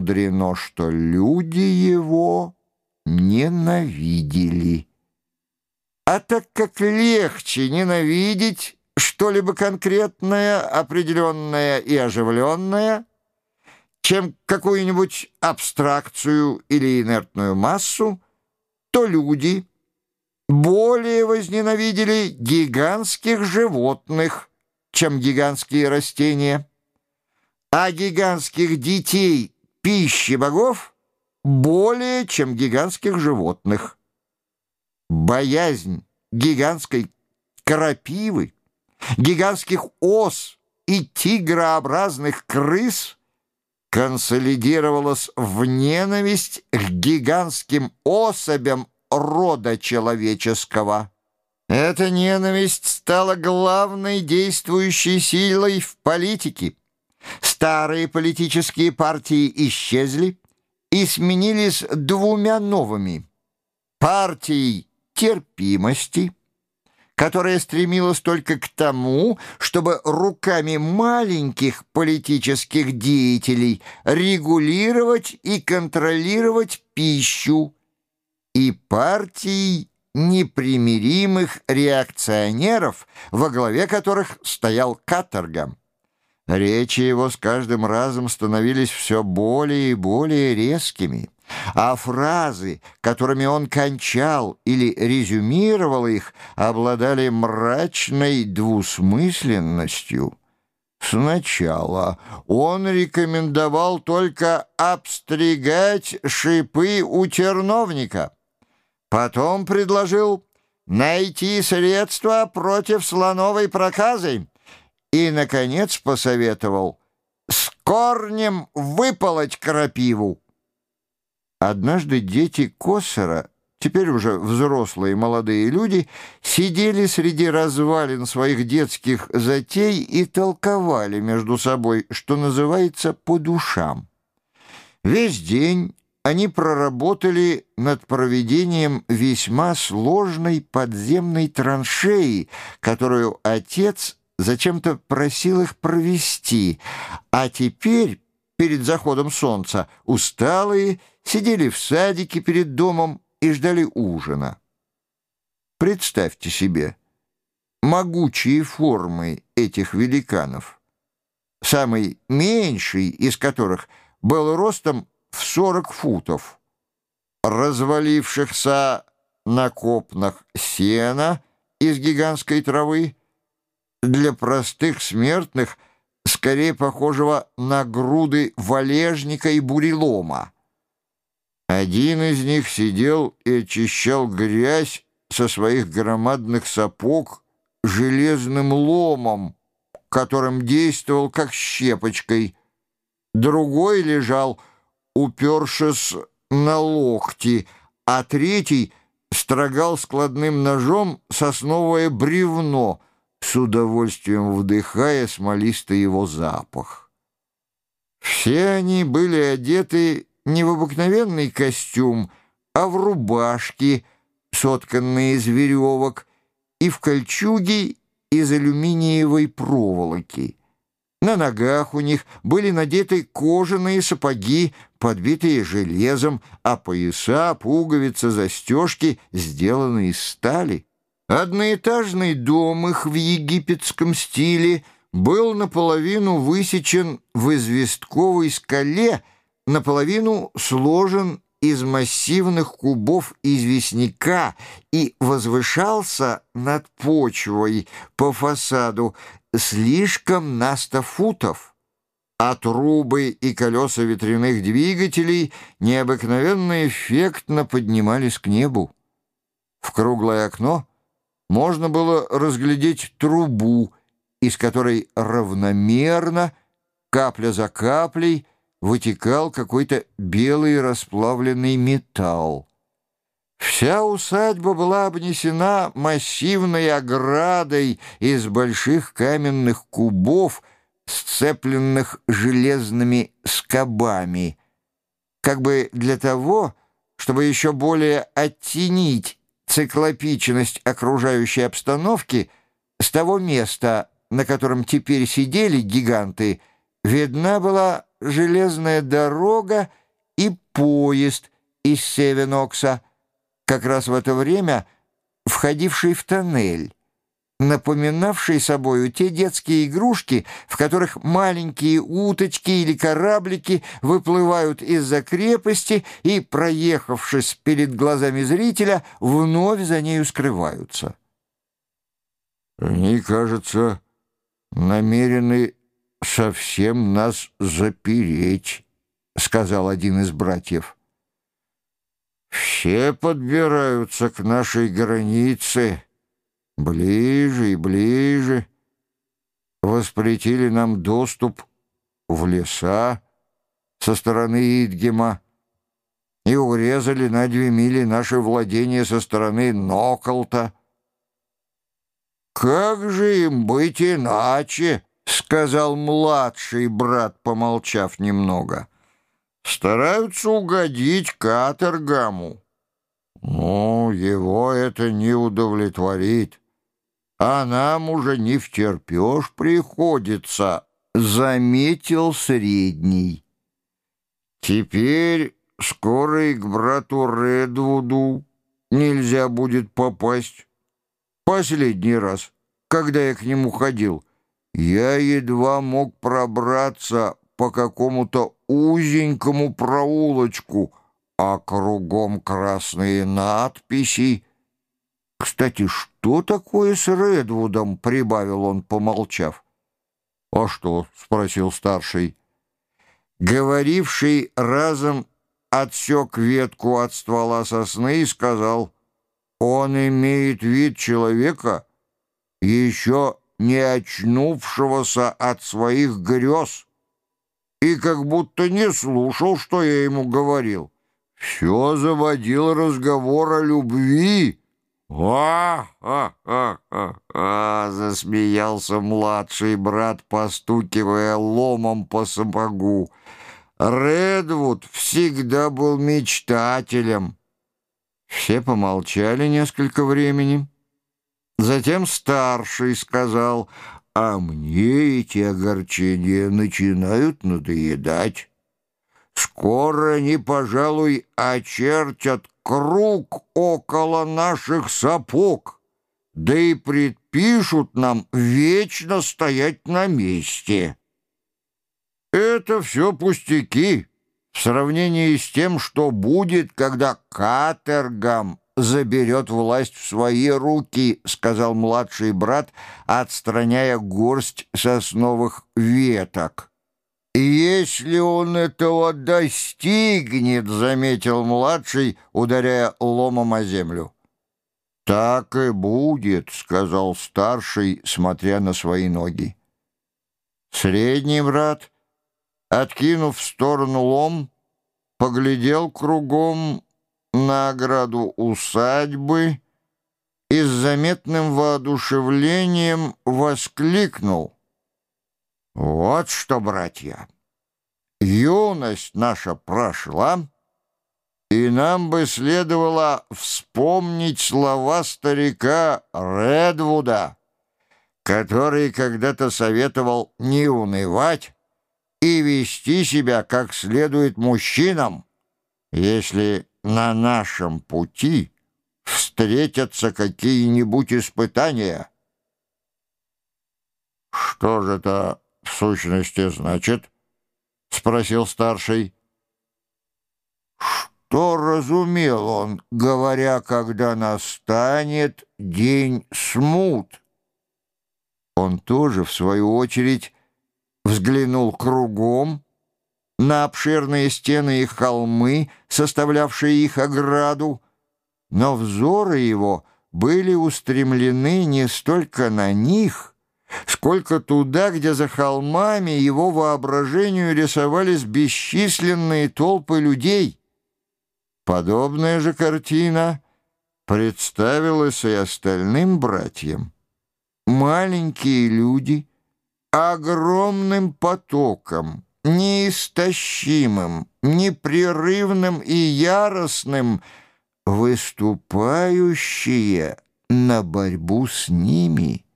мудрено, что люди его ненавидели. А так как легче ненавидеть что-либо конкретное, определенное и оживленное, чем какую-нибудь абстракцию или инертную массу, то люди более возненавидели гигантских животных, чем гигантские растения, а гигантских детей пищи богов более, чем гигантских животных. Боязнь гигантской крапивы, гигантских ос и тигрообразных крыс консолидировалась в ненависть к гигантским особям рода человеческого. Эта ненависть стала главной действующей силой в политике. Старые политические партии исчезли и сменились двумя новыми. Партией терпимости, которая стремилась только к тому, чтобы руками маленьких политических деятелей регулировать и контролировать пищу, и партией непримиримых реакционеров, во главе которых стоял каторга. Речи его с каждым разом становились все более и более резкими, а фразы, которыми он кончал или резюмировал их, обладали мрачной двусмысленностью. Сначала он рекомендовал только обстригать шипы у терновника — Потом предложил найти средства против слоновой проказы и, наконец, посоветовал с корнем выполоть крапиву. Однажды дети Коссера, теперь уже взрослые молодые люди, сидели среди развалин своих детских затей и толковали между собой, что называется, по душам. Весь день они проработали над проведением весьма сложной подземной траншеи, которую отец зачем-то просил их провести, а теперь, перед заходом солнца, усталые сидели в садике перед домом и ждали ужина. Представьте себе могучие формы этих великанов, самый меньший из которых был ростом в сорок футов, развалившихся на копнах сена из гигантской травы, для простых смертных скорее похожего на груды валежника и бурелома. Один из них сидел и очищал грязь со своих громадных сапог железным ломом, которым действовал как щепочкой. Другой лежал упершись на локти, а третий строгал складным ножом сосновое бревно, с удовольствием вдыхая смолистый его запах. Все они были одеты не в обыкновенный костюм, а в рубашки, сотканные из веревок, и в кольчуги из алюминиевой проволоки. На ногах у них были надеты кожаные сапоги, подбитые железом, а пояса, пуговицы, застежки сделаны из стали. Одноэтажный дом их в египетском стиле был наполовину высечен в известковой скале, наполовину сложен из массивных кубов известняка и возвышался над почвой по фасаду слишком на сто футов, а трубы и колеса ветряных двигателей необыкновенно эффектно поднимались к небу. В круглое окно можно было разглядеть трубу, из которой равномерно, капля за каплей, вытекал какой-то белый расплавленный металл. Вся усадьба была обнесена массивной оградой из больших каменных кубов, сцепленных железными скобами, как бы для того, чтобы еще более оттенить циклопичность окружающей обстановки, с того места, на котором теперь сидели гиганты, видна была железная дорога и поезд из Севенокса, как раз в это время входивший в тоннель напоминавший собою те детские игрушки, в которых маленькие уточки или кораблики выплывают из-за крепости и, проехавшись перед глазами зрителя, вновь за нею скрываются. Они, кажется, намерены совсем нас запереть, — сказал один из братьев. Все подбираются к нашей границе, — Ближе и ближе воспретили нам доступ в леса со стороны Идгема и урезали на две мили наши владения со стороны Ноколта. «Как же им быть иначе?» — сказал младший брат, помолчав немного. «Стараются угодить каторгаму. Ну, его это не удовлетворит а нам уже не втерпешь приходится», — заметил средний. «Теперь скоро и к брату Редвуду нельзя будет попасть. Последний раз, когда я к нему ходил, я едва мог пробраться по какому-то узенькому проулочку, а кругом красные надписи — «Кстати, что такое с Редвудом?» — прибавил он, помолчав. «А что?» — спросил старший. Говоривший разом отсек ветку от ствола сосны и сказал, «Он имеет вид человека, еще не очнувшегося от своих грез, и как будто не слушал, что я ему говорил. Все заводил разговор о любви». «Ха-ха-ха-ха!» — засмеялся младший брат, постукивая ломом по сапогу. «Редвуд всегда был мечтателем». Все помолчали несколько времени. Затем старший сказал, «А мне эти огорчения начинают надоедать. Скоро они, пожалуй, очертят круг около наших сапог, да и предпишут нам вечно стоять на месте. Это все пустяки в сравнении с тем, что будет, когда катергам заберет власть в свои руки, сказал младший брат, отстраняя горсть сосновых веток. «Если он этого достигнет», — заметил младший, ударяя ломом о землю. «Так и будет», — сказал старший, смотря на свои ноги. Средний брат, откинув в сторону лом, поглядел кругом на ограду усадьбы и с заметным воодушевлением воскликнул — вот что, братья, юность наша прошла, и нам бы следовало вспомнить слова старика Редвуда, который когда-то советовал не унывать и вести себя как следует мужчинам, если на нашем пути встретятся какие-нибудь испытания. Что же это в сущности значит?» — спросил старший. «Что разумел он, говоря, когда настанет день смут?» Он тоже, в свою очередь, взглянул кругом на обширные стены и холмы, составлявшие их ограду, но взоры его были устремлены не столько на них, сколько туда, где за холмами его воображению рисовались бесчисленные толпы людей. Подобная же картина представилась и остальным братьям. Маленькие люди огромным потоком, неистощимым, непрерывным и яростным, выступающие на борьбу с ними —